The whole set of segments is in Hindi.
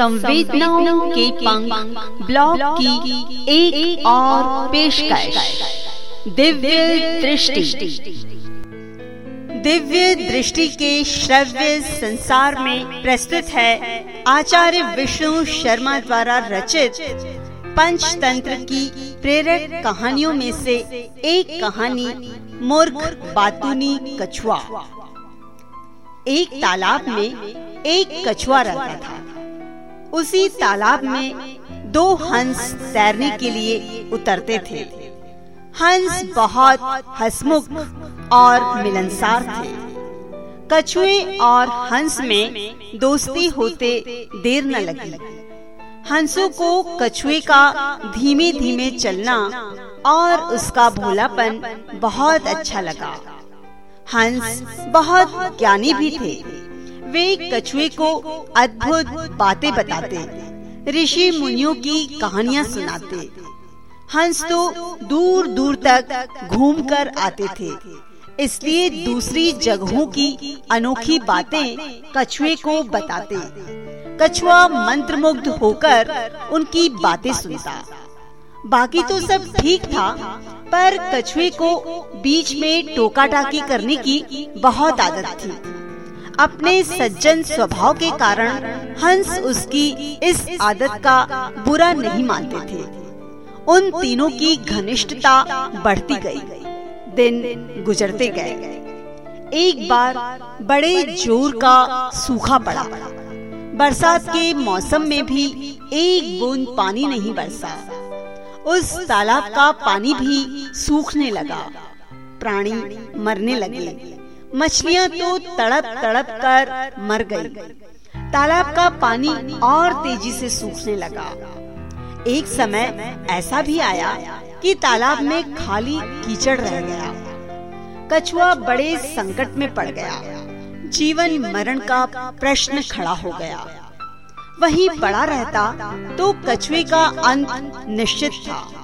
संवेदनाओं के पंख ब्लॉग की एक, और पेशकश। दिव्य दृष्टि। दिव्य दृष्टि के श्रव्य संसार में प्रस्तुत है आचार्य विष्णु शर्मा द्वारा रचित पंचतंत्र की प्रेरक कहानियों में से एक कहानी मूर्ख बातूनी कछुआ। एक तालाब में एक कछुआ रहता था। उसी तालाब में दो हंस तैरने के लिए उतरते थे। हंस बहुत हसमुख और मिलनसार थे। कछुए और हंस में दोस्ती होते देर न लगी। हंसों को कछुए का धीमे धीमे चलना और उसका भोलापन बहुत अच्छा लगा। हंस बहुत ज्ञानी भी थे। वे कछुए को अद्भुत बातें बताते, ऋषि मुनियों की कहानियाँ सुनाते। हंस तो दूर दूर तक घूम कर आते थे। इसलिए दूसरी जगहों की अनोखी बातें कछुए को बताते। कछुआ मंत्रमुग्ध होकर उनकी बातें सुनता। बाकी तो सब ठीक था, पर कछुए को बीच में टोका टाकी करने की बहुत आदत थी। अपने सज्जन स्वभाव के कारण हंस उसकी इस आदत का बुरा नहीं मानते थे। उन तीनों की घनिष्ठता बढ़ती गई। दिन गुजरते गए। एक बार बड़े ज़ोर का सूखा पड़ा। बरसात के मौसम में भी एक बूंद पानी नहीं बरसा। उस तालाब का पानी भी सूखने लगा। प्राणी मरने लगे। मछलियाँ तो तड़प तड़प कर मर गई। तालाब का पानी और तेज़ी से सूखने लगा। एक समय ऐसा भी आया कि तालाब में खाली कीचड़ रह गया। कछुआ बड़े संकट में पड़ गया। जीवन मरण का प्रश्न खड़ा हो गया। वहीं पड़ा रहता तो कछुए का अंत निश्चित था।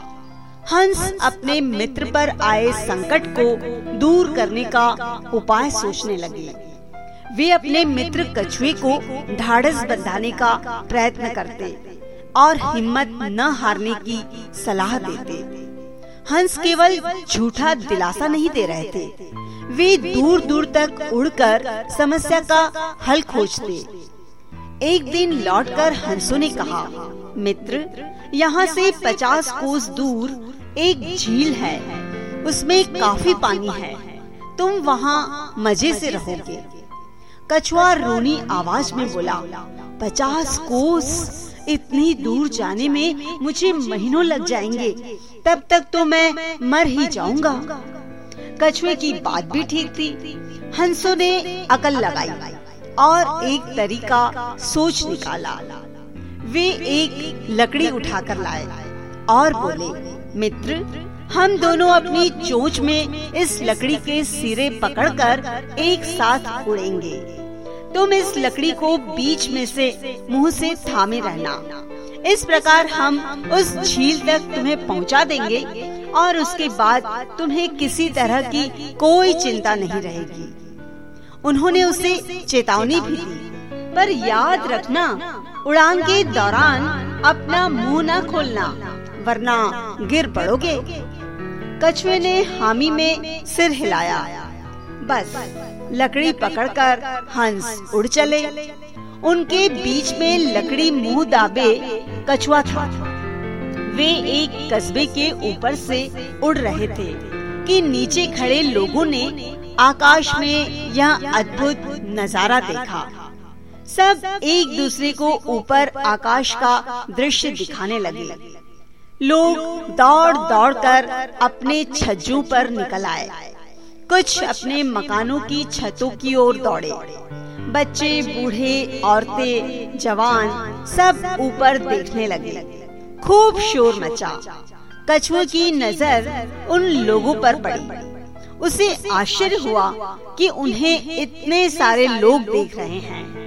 हंस अपने मित्र पर आए संकट को दूर करने का उपाय सोचने लगे। वे अपने मित्र कछुए को ढाढ़स बंधाने का प्रयत्न करते और हिम्मत न हारने की सलाह देते। हंस केवल झूठा दिलासा नहीं दे रहे थे। वे दूर दूर तक उड़कर समस्या का हल खोजते। एक दिन लौटकर हंसों ने कहा, मित्र यहाँ से पचास कोस दूर एक झील है। उसमें काफ़ी पानी है। तुम वहाँ मज़े से रहोगे। कछुआ रोनी आवाज़ में बोला पचास कोस इतनी दूर जाने में मुझे महीनों लग जाएँगे। तब तक तो मैं मर ही जाऊँगा। कछुए की बात भी ठीक थी। हंसों ने अकल लगाई और एक तरीका सोच निकाला। वे एक लकड़ी उठाकर लाए और बोले, मित्र, हम दोनों अपनी चोंच में इस लकड़ी के सिरे पकड़कर एक साथ उड़ेंगे। तुम इस लकड़ी को बीच में से मुँह से थामे रहना। इस प्रकार हम उस झील तक तुम्हें पहुँचा देंगे और उसके बाद तुम्हें किसी तरह की कोई चिंता नहीं रहेगी। उन्होंने उसे चेतावनी भी दी। पर याद रखना उड़ान के दौरान अपना मुँह न खोलना, वरना गिर पड़ोगे। कछुए ने हामी में सिर हिलाया। बस, लकड़ी पकड़कर हंस उड़ चले। उनके बीच में लकड़ी मुँह दाबे कछुआ था। वे एक कस्बे के ऊपर से उड़ रहे थे कि नीचे खड़े लोगों ने आकाश में यह अद्भुत नज़ारा देखा। सब एक दूसरे को ऊपर आकाश का दृश्य दिखाने लगे। लोग दौड़ दौड़ कर अपने छज्जों पर निकल आए। कुछ अपने मकानों की छतों की ओर दौड़े। बच्चे, बूढ़े, औरतें, जवान सब ऊपर देखने लगे। खूब शोर मचा। कछुए की नज़र उन लोगों पर पड़ी। उसे आश्चर्य हुआ कि उन्हें इतने सारे लोग देख रहे हैं।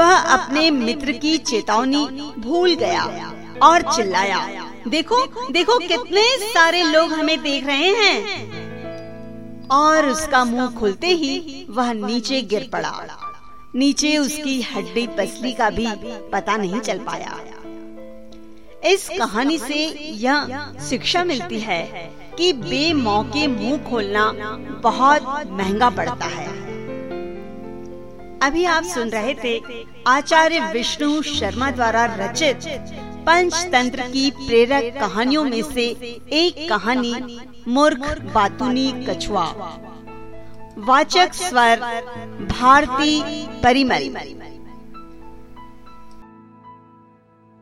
वह अपने मित्र की चेतावनी भूल गया और चिल्लाया, देखो देखो कितने सारे लोग हमें देख रहे हैं। और उसका मुँह खुलते ही वह नीचे गिर पड़ा। नीचे उसकी हड्डी पसली का भी पता नहीं चल पाया। इस कहानी से यह शिक्षा मिलती है कि बेमौके मुँह खोलना बहुत महँगा पड़ता है। अभी आप सुन रहे थे आचार्य विष्णु शर्मा द्वारा रचित पंचतंत्र की प्रेरक कहानियों में से एक कहानी मूर्ख बातुनी कछुआ। वाचक स्वर भारती परिमल।